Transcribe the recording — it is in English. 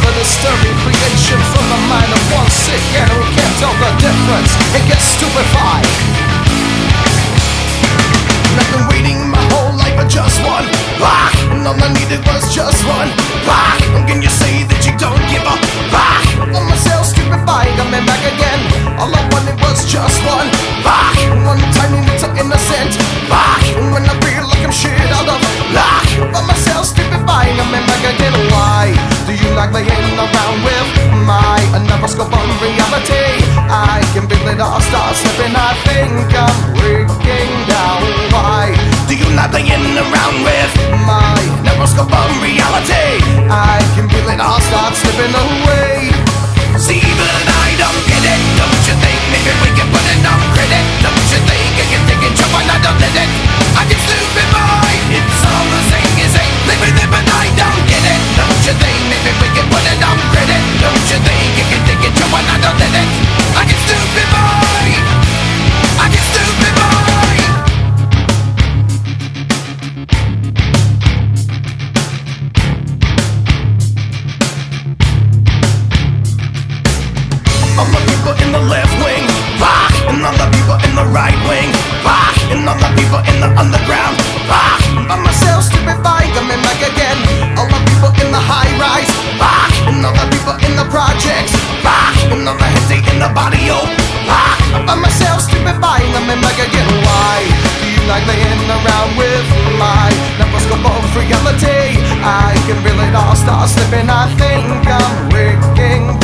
A disturbing creation from the mind of one sick and who can't tell the difference and gets stupefied. And I've been waiting my whole life for just one back, and all I needed was just one rock. Can you see? And all the people in the underground, rock. By myself, stupefied, coming back again. All the people in the high rise, rock, and all the people in the projects, rock, and all the heads in the body, oh, rock. By myself, stupefied, coming back again. Why do you like playing around with my neuroscope of reality? I can feel it all start slipping. I think I'm breaking